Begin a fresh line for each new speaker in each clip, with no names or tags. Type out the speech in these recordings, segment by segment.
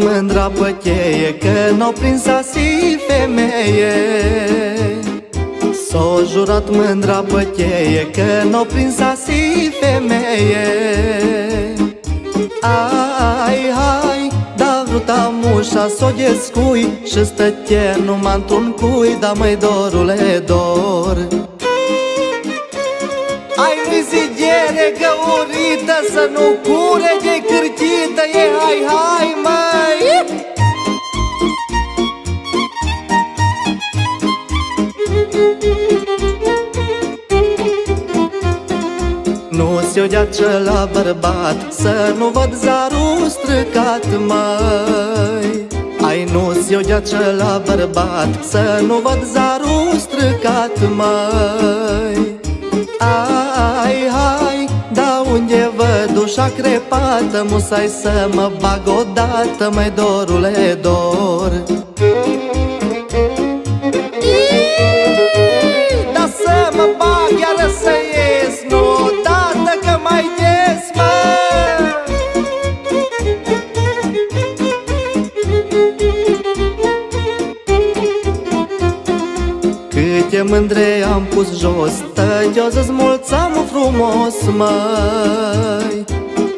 jurat mândra pe cheie Că n-o prins asi femeie. S-o jurat mândra pe cheie Că n-o prins asi femeie. Ai, hai, da vrut amușa s-o descui Și stătie numai într-un cui Da mai dorule dor. Ai vizigere găurită Să nu cure de cârtită E hai, hai, mai Nu se dea la bărbat Să nu văd zarul străcat, mai Ai nu se dea la bărbat Să nu văd zarul străcat, mai Ai, hai, da unde văd ușa crepată Musai să mă bag odată, mai dorule, dor. Da Câte mândre am pus jos. Tăios-ți mulțam frumos, măi.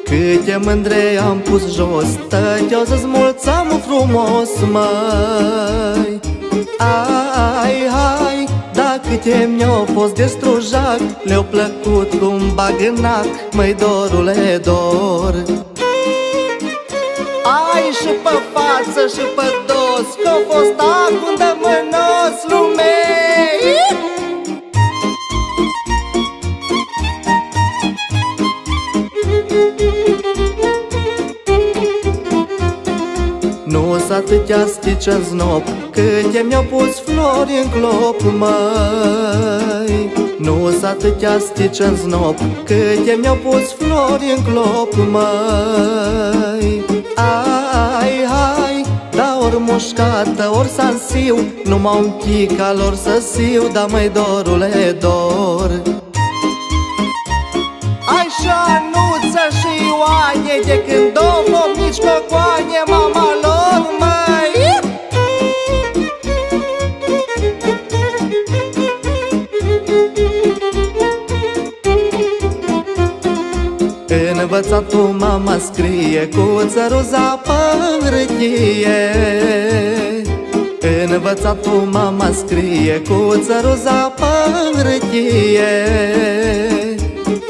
Câte mândre am pus jos. Tăios-ți mulțam frumos, măi. Ai, hai, da câte mi-au fost destrujac Le-au plăcut cum bag în nac Măi, dorule, dor. Ai și pe față și pe dos Că-a fost acum de mânos lumei atâtea stici în znop Câte mi-au pus flori în clop, măi Nu s atâtea stici în znop Câte mi-au pus flori în clop, măi Ai, hai, da ori mușcată, ori sansiu Numai un chic al lor să siu Da mai dorule, dor. Ai șanuță și Ioane De când două mici cocoane Mama lor, Învățatul mama scrie Cu țăruza pe hârtie Învățatul mama scrie Cu țăruza pe hârtie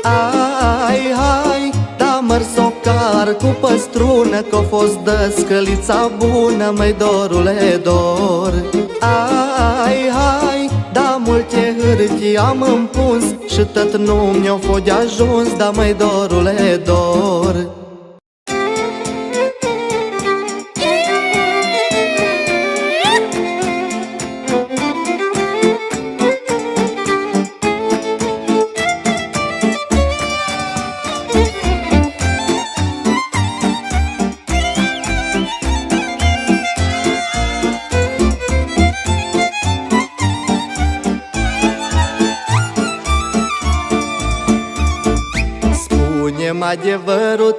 Ai, hai, da mărsocar cu păstrună Că-a fost dăscălița bună, măi dorule dor. Ai, hai, da multe hârtii am împuns Și tot nu mi-o fost de ajuns, da măi dorule dor adevărul,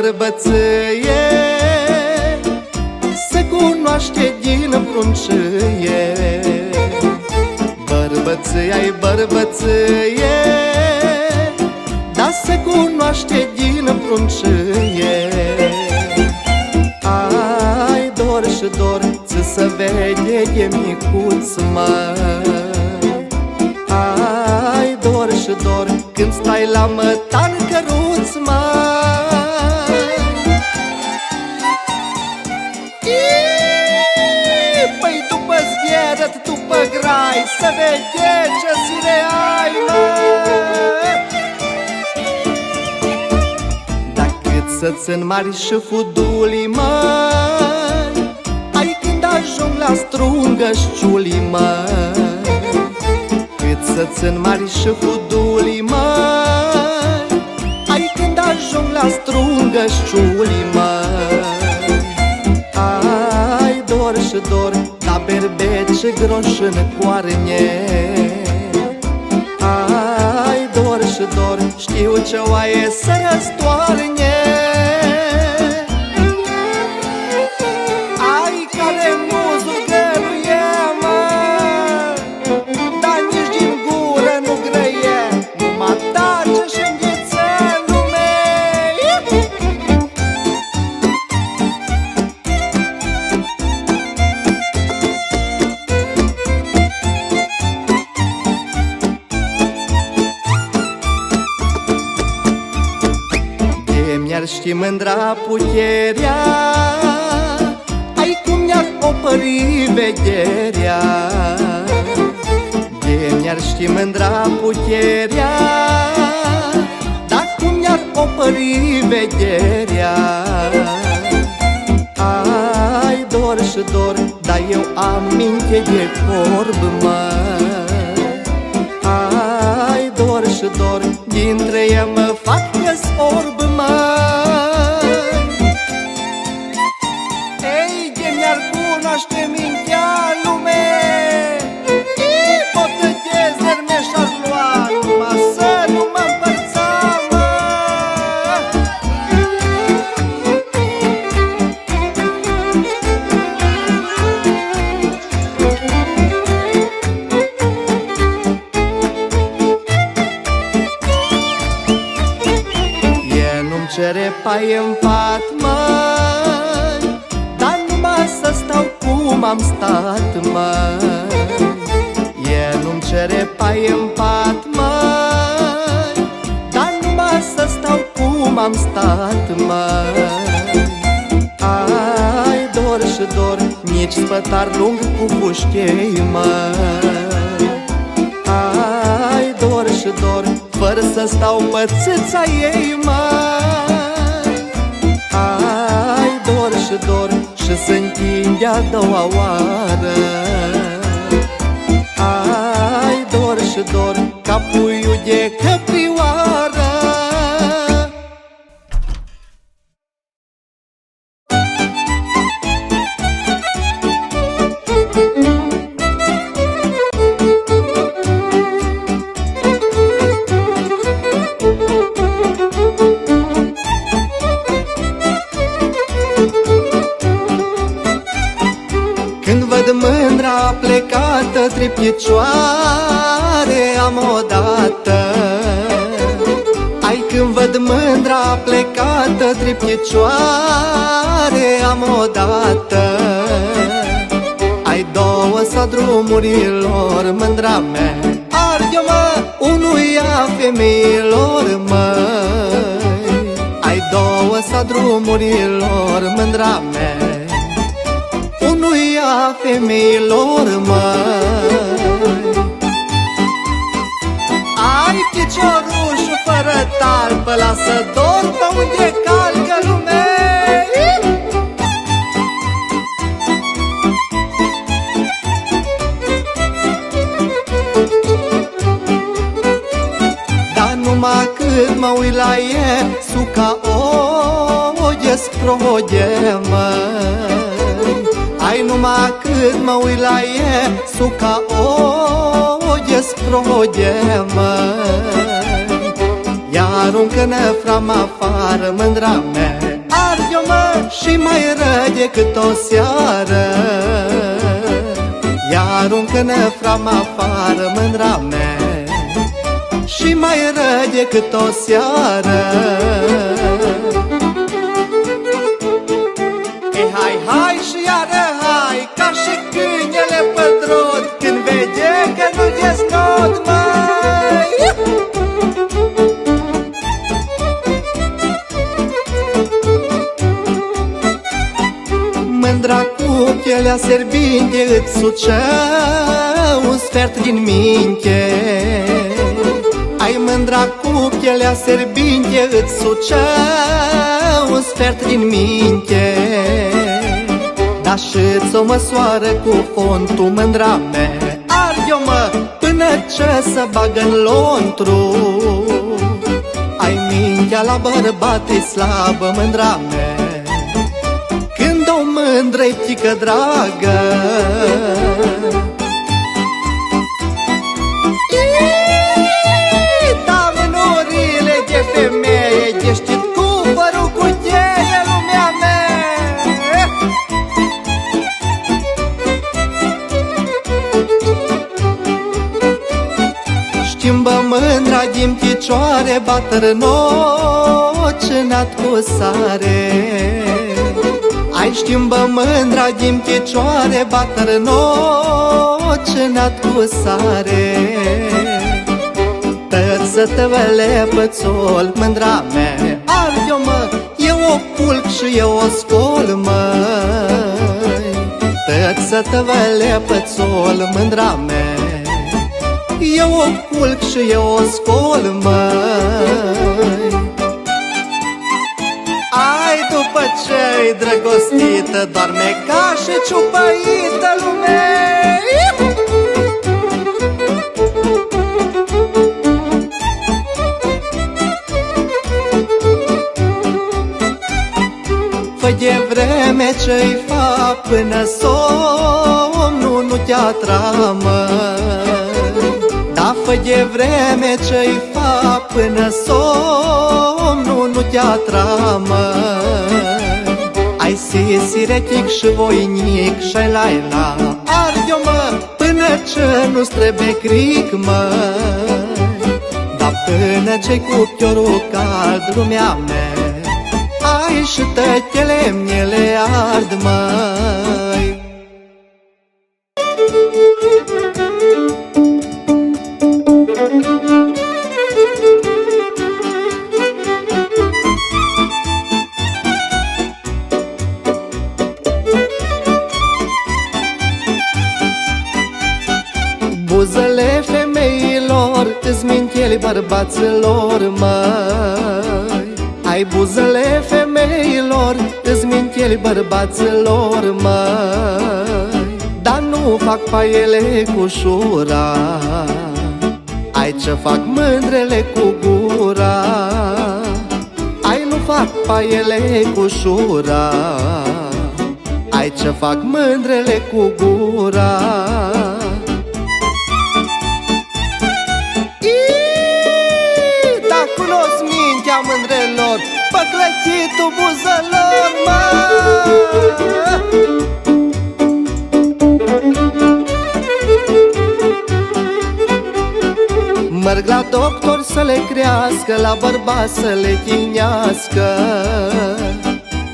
bărbăție, ai bărbăție Se cunoaște din pruncie. Bărbăție, ai bărbăție Da se cunoaște din pruncie. Ai dor și dor cât să vede de micuț, măi zghierăt, după grai Să vede ce sire ai, măi Dacă să-ți înmari și fudulii, măi Ai când ajung la strungă șciulii, măi. Cât să-ți înmari și fudulii, măi Ai când ajung la strungă șciulii, măi. Ai dor și dor, da berbet și groș în coarne. Ai dor și dor, știu ce oaie să răstoarne mi-ar ști mândra puterea Ai cum mi-ar opări vederea. De mi-ar ști mândra puterea Dar cum mi-ar opări vederea. Ai dor și dor, dar eu am minte de corb, măi ai dor și dor Dintre ei mă fac că orb, măi cere pai în pat, măi Dar numai să stau cum am stat, măi. E nu-mi cere pai în pat, măi Dar numai să stau cum am stat, măi. Ai dor și dor, nici spătar lung cu pușchei, măi. Ai dor și dor Fără să stau pățâța ei mai Ai dor și dor Și să întinde a doua oară. Ai dor și dor Ca puiul de căprioară picioare am odată. Ai când văd mândra plecată Trei picioare am odată. Ai două sa drumurilor Mândra mea Arde-o mă unuia femeilor măi. Ai două sa drumurilor Mândra mea unuia femeilor, măi Ai piciorușul fără talpă, lasă dor pe unde calcă lumea. Dar numai cât mă uit la e Suca o desprode, măi Ai numai cât mă uit la e Suca o desprode, măi Ea aruncă nefram afară, mândra mea. Arde-o, mă, și mai ră decât o seară. Ea aruncă nefram afară, mândra mea. Și mai ră decât o seară. E hai, hai și iară hai Ca și câinele pe drod Când vede că nu e scot mai. Mândra cu pielea serbinte Îți sucea un sfert din minte. Ai mândra cu pielea serbinte Îți sucea un sfert din minte. Dar și-ți o măsoară cu fontul mândra mea. Arde-o mă până ce să bagă în lontru? Ai mintea la bărbate slabă mândra mea. Mândră pică dragă? Da, din picioare Bătrânocinat cu sare. Ai schimbă mândra din picioare Bătrânocinat cu sare. Tăt să te vele pățol, mândra mea Arde-o mă, eu o pulc și eu o scol, măi. Tăt să te vele pățol, mândra mea Eu o pulc și eu o scol, măi. După ce-i drăgostită Doarme ca și ciupăită lume. Fă de vreme ce-i fa până somnul nu te atramă Da, fă de vreme ce-i fa până somnul nu te atramă ai sisiretic și voinic și la la Arde-o mă până ce nu-ți trebuie cric mă. Dar până ce cu chiorul cald lumea mea Ai și tătele miele ard măi bărbaților, măi. Ai buzele femeilor, îți mincheli bărbaților, măi. Dar nu fac paiele cu șura Ai ce fac mândrele cu gura. Ai nu fac paiele cu șura Ai ce fac mândrele cu gura Păclățitul buzelor, mă Merg la doctor să le crească La bărbat să le chinească.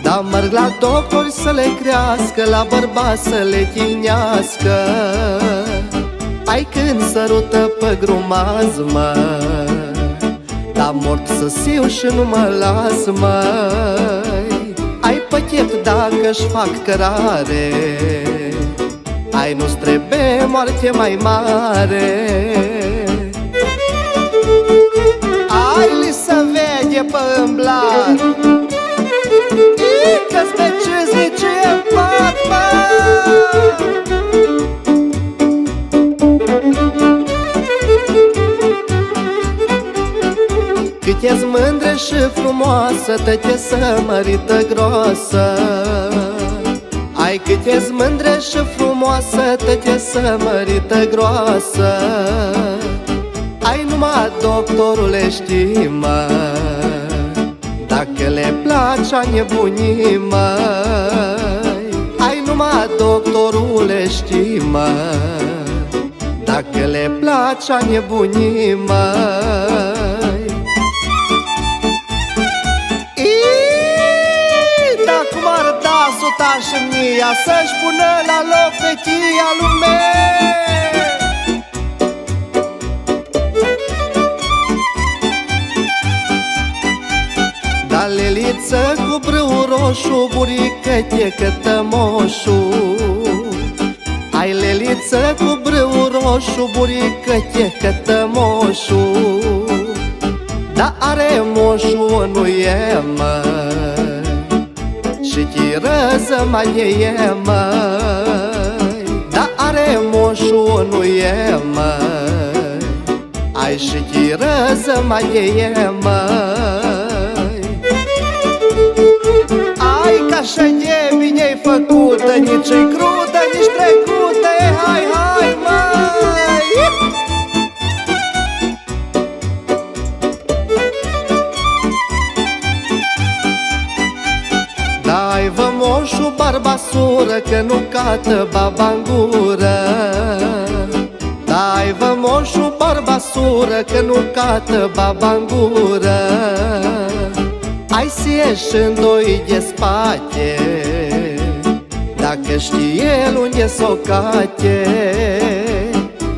Da, merg la doctor să le crească La bărbat să le chinească. Ai când sărută pe grumaz, mă la mort să siu și nu mă las, mai Ai păchet dacă-și fac cărare Ai nu-ți trebuie moarte mai mare. Ai li să vede pe îmblat Că-ți pe ce zice pat, pat și frumoasă, tăte să mărită groasă? Ai cât ești mândră și frumoasă, tăte să mărită groasă? Ai numai doctorule știi, mă. Dacă le place a nebunii, mă. Ai numai doctorule știi, mă. Dacă le place a nebunii, măi mia Să-și pună la loc fetia lume Dar leliță cu brâu roșu Burică te cătămoșu. Ai leliță cu brâu roșu Burică te cătămoșu. Dar are moșu nu e mă Și tirăză mai e mă Dar are moșu nu e mă Ai și tirăză mai e mă așa de bine-ai făcută Nici-i crudă, barbasură Că nu cată baba în gură. Dai vă moșu barbasură Că nu cată baba în gură. Hai să ieși în doi de spate Dacă știe el unde s-o cate.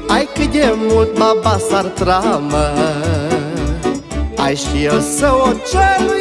Ai cât de mult baba s-ar tramă Ai știe să o celuia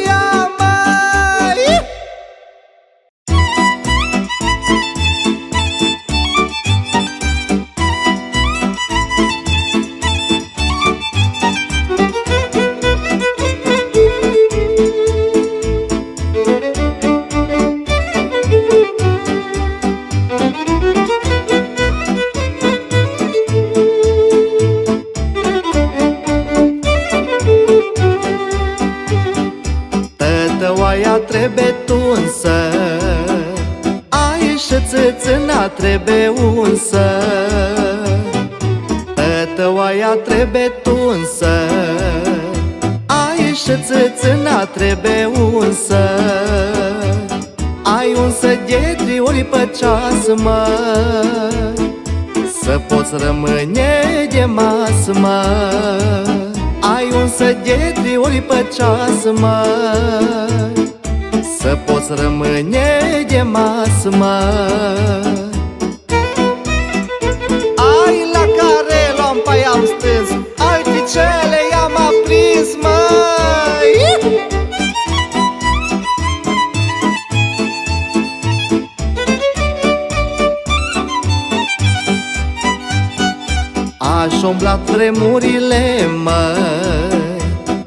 umblat vremurile, măi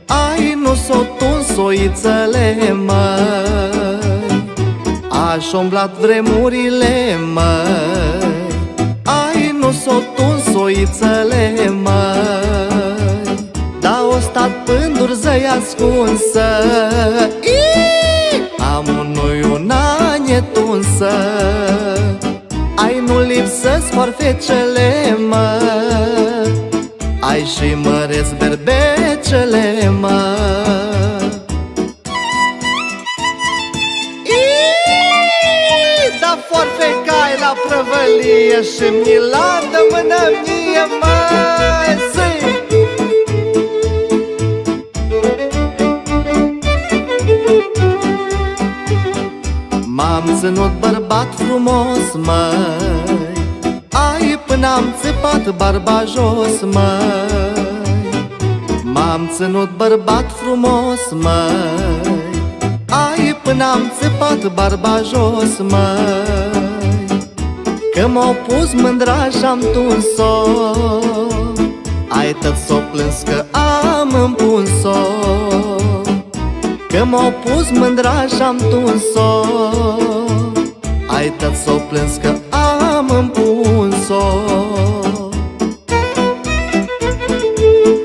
Ai, nu s-o tuns oițele, măi Aș umblat vremurile, măi Ai, nu s-o tuns oițele, măi Dar o stat pânduri zăi ascunsă Am unui una netunsă Ai, nu lipsă-ți farfecele, măi Ai și măresc berbecele, măi forfecai la prăvălie Și mi la dă mână mie, măi, M-am ținut bărbat frumos, măi. Ai până am țăpat barba jos, măi. M-am ținut bărbat frumos, măi. Ai până am țăpat barba jos, măi. Că m-au pus mândra și-am tuns-o. Ai tot s-o plâns că am împuns-o. Că m-au pus mândra și-am tuns-o. Ai tot s-o plâns că am împuns-o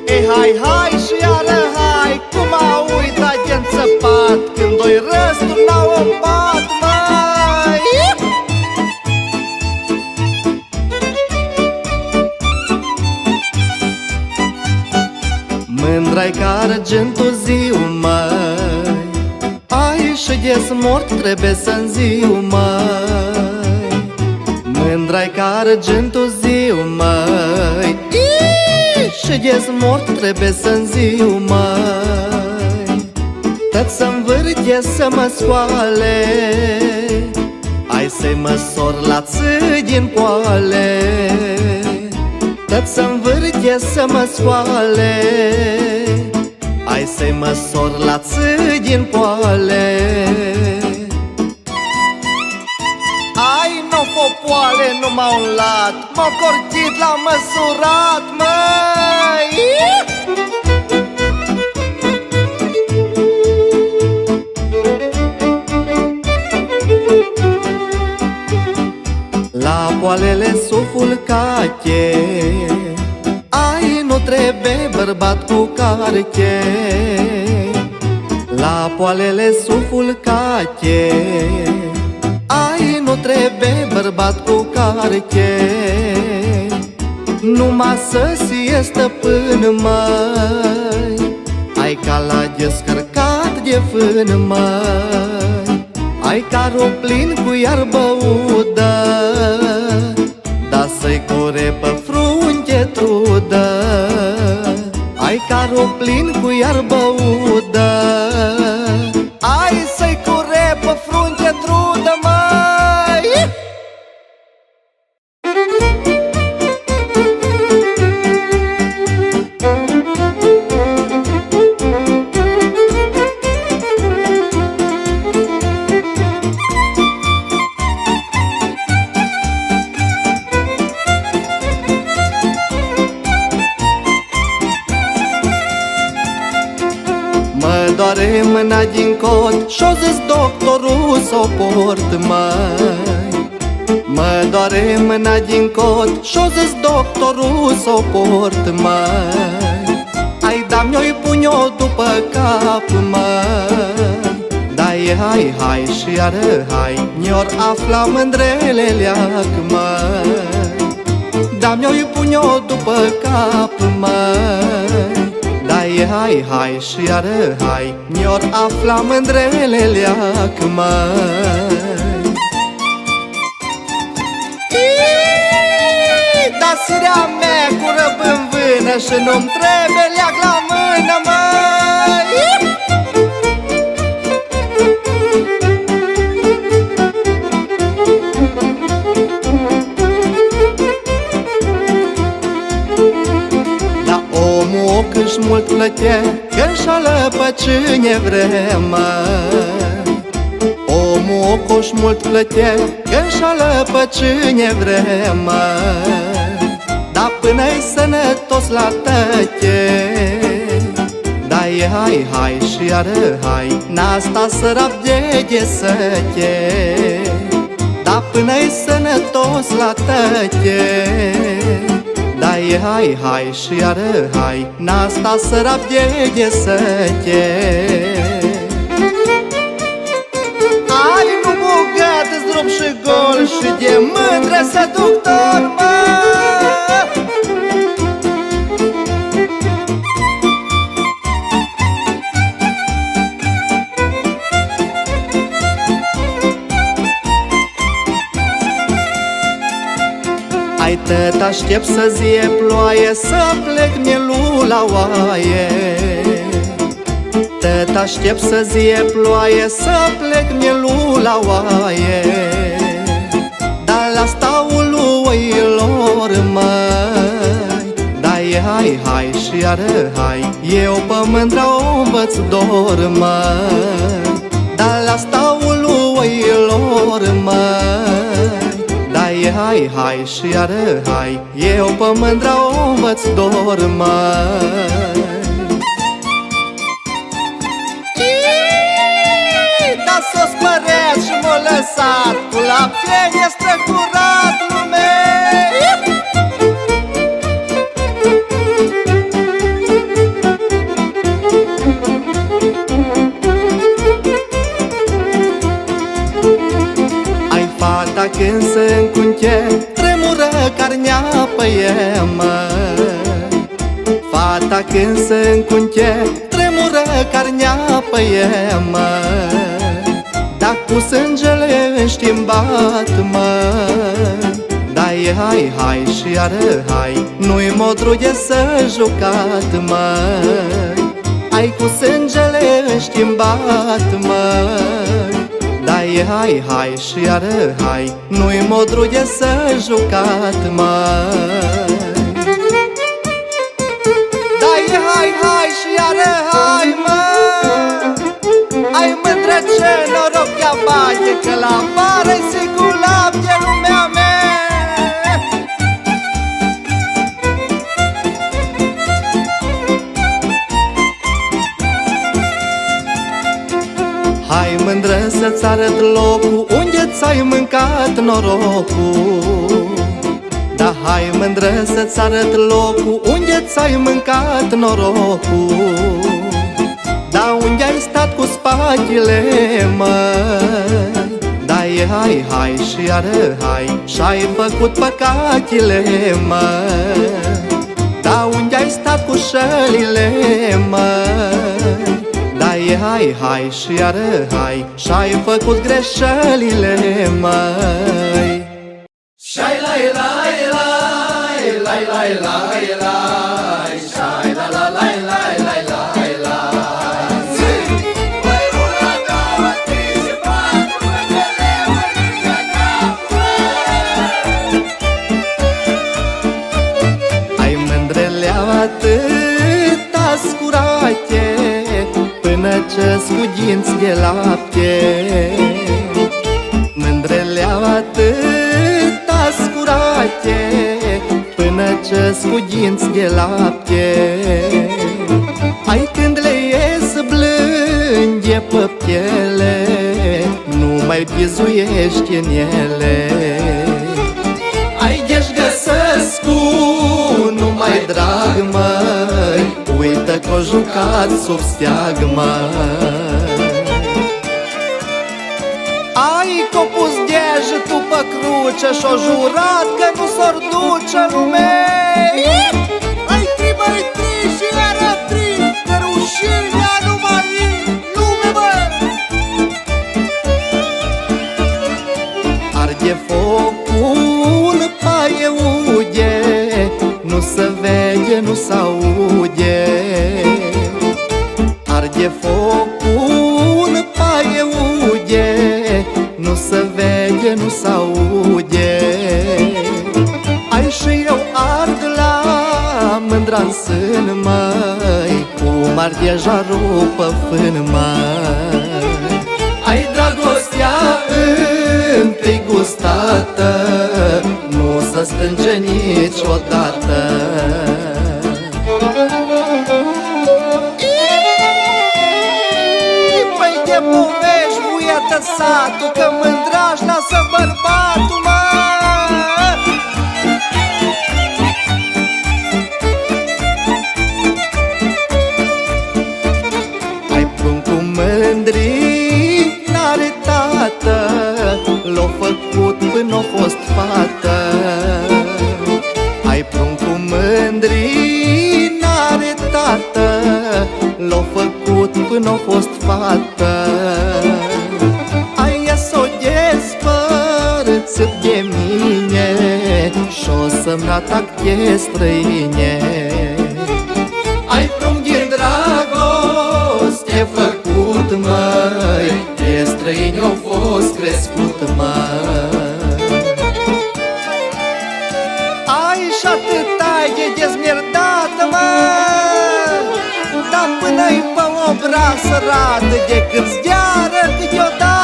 E hai, hai și iară hai Cum a uitat de țăpat doi răsturnau în pat, mai. Mândra-i ca argentul ziu, mai Ai și de mort trebuie să-mi ziu, mai Mândra-i ca argentul ziu, mai Și de mort trebuie să-mi ziu, mai tot să-mi vârte să mă scoale Ai să-i măsor la ță din poale. Tot să-mi vârte să mă scoale Hai să-i măsor la ță din poale popoale, numai un lat M-au cortit, l-am măsurat, măi! La poalele sufulcate Ai, nu trebuie bărbat cu carche. La poalele sufulcate Ai, nu trebuie bărbat cu carche. Numai să sie stăpân, mai Ai ca la descărcat de fân, mai Ai carul plin cu iarbă udă Da să-i cure pe frunte trudă. Ai carul plin cu iarbă udă Și-o zis doctorul s-o port, măi. Ai da-mi-o-i pun-o după cap, măi. Da e hai, hai și iară hai Ni-or afla mândrele leac, măi. Da-mi-o-i pun-o după cap, măi. Da e hai, hai și iară hai Mi-or afla mândrele leac, măi Da sârea mea cu răb în vână Și nu-mi trebuie leac la mână, măi. Da omul o câși mult plătea Că înșală pe cine vrea, măi. Omul o coș mult plătea Că înșală pe cine vrea, măi Da până-i sănătos la tăche. Da e hai, hai și iară hai N-asta sărap de ghesăche Da până-i sănătos la tăche. Da e hai, hai și iară hai N-asta sărap de ghesăche aștept să zie ploaie Să plec mielul la oaie. Tăt aștept să zie ploaie Să plec mielul la oaie. Dar la staul oilor măi Da e hai, hai și iară hai. Eu pe mândra o învăț dor măi hai, hai și iară hai Eu pe mândra o învăț dor, măi. Da s-o spăreat și m-o lăsat Cu lapte este curat lume. Ai fata când se încunche Tremură carnea pe ea, măi Fata când se încunche Tremură carnea pe ea, măi Dar cu sângele înștimbat, măi Da e hai, hai și iară hai Nu-i modruge să jucat, măi Ai cu sângele înștimbat, măi da e hai, hai și iară hai Nu-i modruge să jucat, mai. Da e hai, hai hai și iară hai mă. Ai mândră ce noroc ea bate Că la vară sigur lapte Hai mândră să-ți arăt locul Unde ți-ai mâncat norocul. Da hai mândră să-ți arăt locul Unde ți-ai mâncat norocul. Da unde ai stat cu spatele măi Da e hai, hai și iară hai Și-ai făcut păcatele măi Da unde ai stat cu șălile măi da, e hai, hai și iară hai Și-ai făcut greșelile, măi
Shai lai lai lai lai lai lai lai Shai
Până ce scuginți de lapte. Mândrele atâta scurate Până ce scuginți de lapte. Ai când le ies blânde pe piele Nu mai bizuiești în ele. Ai gheși găsesc nu mai drag, măi Uită că-o jucat sub steag, măi Ai copus degetul pe cruce Și-o jurat că nu s-or duce lumei
Ai tri, mai tri și iară tri Că rușinea nu
se aude Arde focul paie ude Nu se vede, nu se aude Ai și eu ard la mândra-n sân, măi Cum arde jarul pe fân, măi. Ai dragostea întâi gustată Nu se stânge niciodată सब să-mi atache străine. Ai prunc din dragoste făcut, măi De străini au fost crescut, măi. Ai și atât ai de dezmierdată, măi Dar până-i pe obraz rată De când zgheară câteodată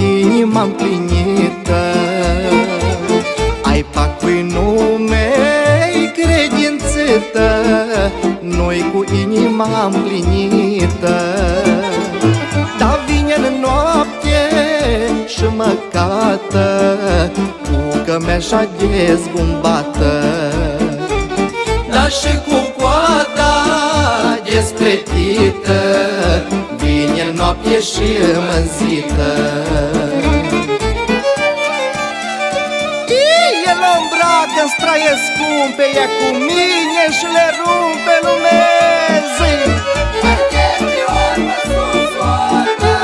inima împlinită. Ai pacui nume-i credințită Nu-i cu inima împlinită. Dar vine în noapte și mă cată Cu cămeșa dezgumbată. Dar și și mânzită El o îmbracă în straie scumpe E cu mine și le rumpe lumezi.
Archetrion, mă sunt soartă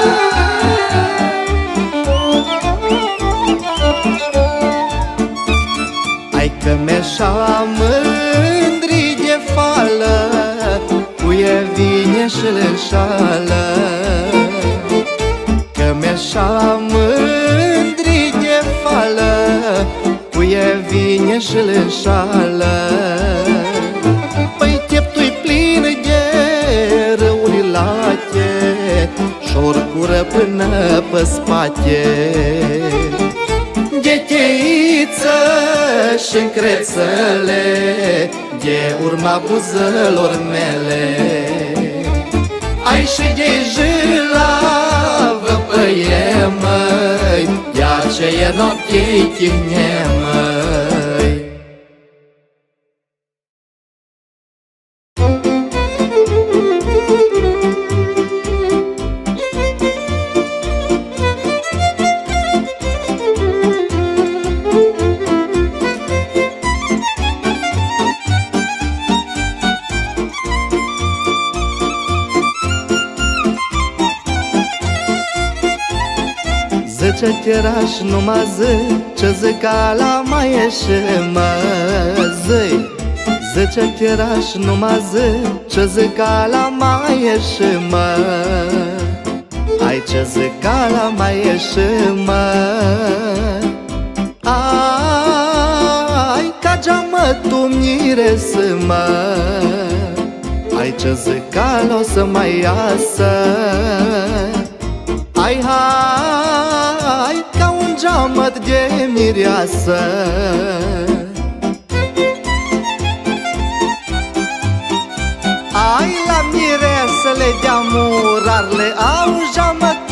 Ai cămeșa mândri de fală Cu e vine și le înșală așa mândri de fală Puie vine și-l înșală Păi cheptui plin de răuni late Și-or cură până pe spate. De cheiță și crețele De urma buzălor mele. Ai și de jâlavă păie, măi Iar ce e noapte-i chimne, măi Zice tiraș numai zi Ce zica la mai ieși mă zi Zice tiraș numai zi Ce zica la mai ieși mă. Ai ce zica la mai ieși mă. Ai ca geamă tu miresă mă. Ai ce zica o să mai iasă. Ai hai ca un geamăt de mireasă. Ai la miresele de amurarle au geamătul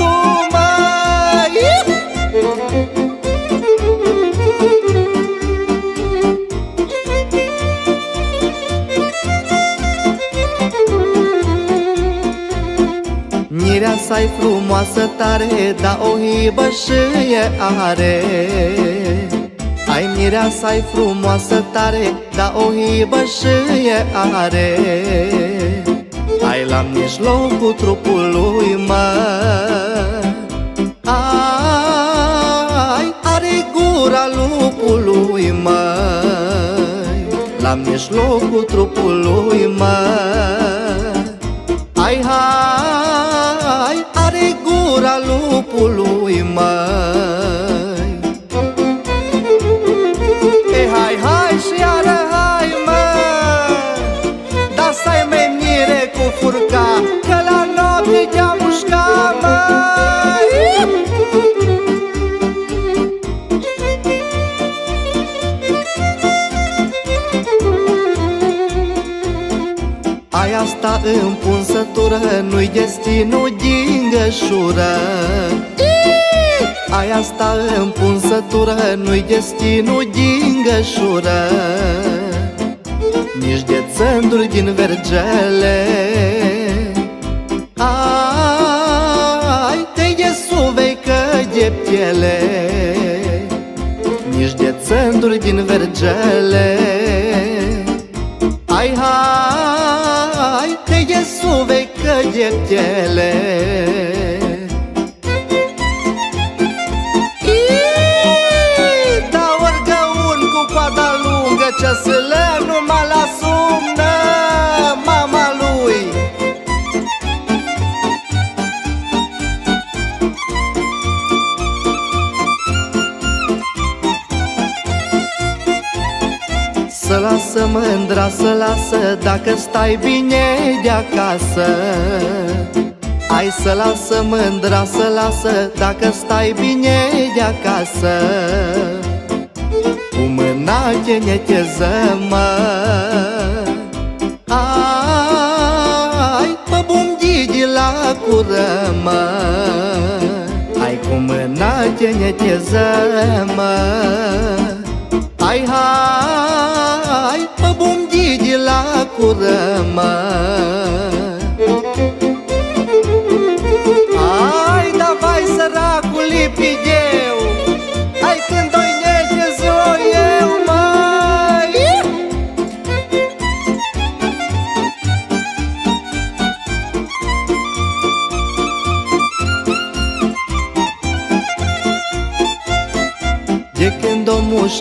Mireasa-i frumoasă tare, dar o hibă și e are. Ai mireasa-i frumoasă tare, dar o hibă și e are. Ai la mijlocul trupului, mă. Ai, are gura lupului, mă. La mijlocul trupului, mă gura lupului, măi. E hai, hai și iară hai, mă. Dar stai mai mire cu furca Că la noapte te-a mușca, măi. Ai asta împunsătură, nu-i destinul din gășură Ai asta împunsătură, nu-i destinul din gășură Nici de țânduri din vergele. Ai, te iesuvei că de piele. Nici de țânduri din vergele. Ai, hai, te iesuvei că de piele lungă Ce să le numai la sumnă Mama lui. Să lasă mândra, să lasă Dacă stai bine de acasă. Ai să lasă mândra, să lasă Dacă stai bine de acasă Cu mâna te neteză, mă Ai, pe bumdii la cură, mă Ai cu mâna te neteză, mă Hai, hai, pe bumdii la cură,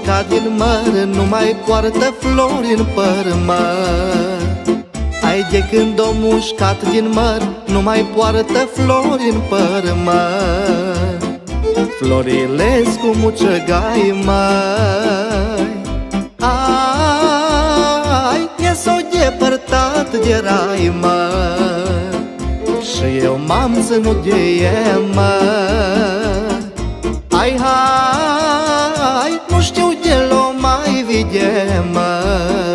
când o mușca din măr Nu mai poartă flori în păr, mă. Ai de când o mușcat din măr Nu mai poartă flori în păr, mă. Florilescu mucăgai, mai Ai, e s-o depărtat de rai, mă. Și eu m-am ținut de e, mă. Ai, hai, nu știu